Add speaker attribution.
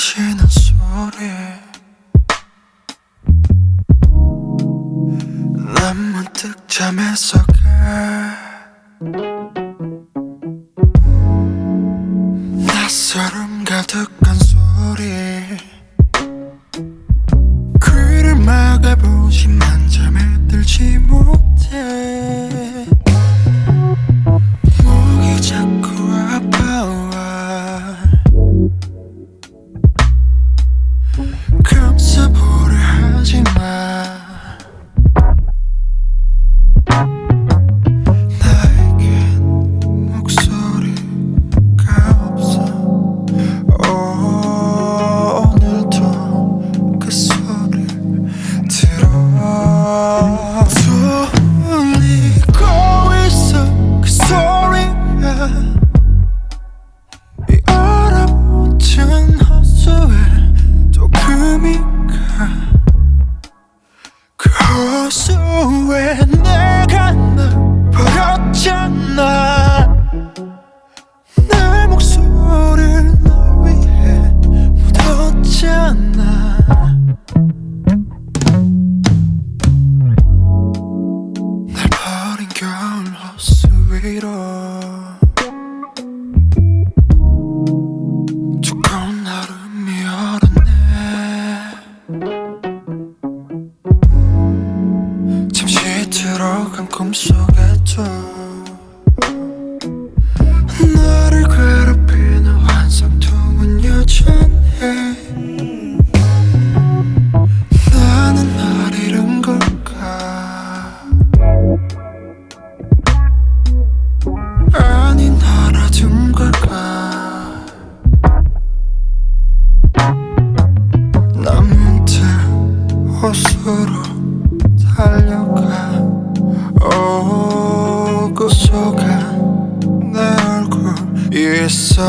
Speaker 1: 다시 난 소리에 난 문득 잠에서 가 낯설음 가득한 소리. 그 고소해 내가 널 버렸잖아. 내 목소리를 널 위해 묻었잖아. 날 버린 겨울 호수 위로. 걸어간 꿈속에 좀 You're so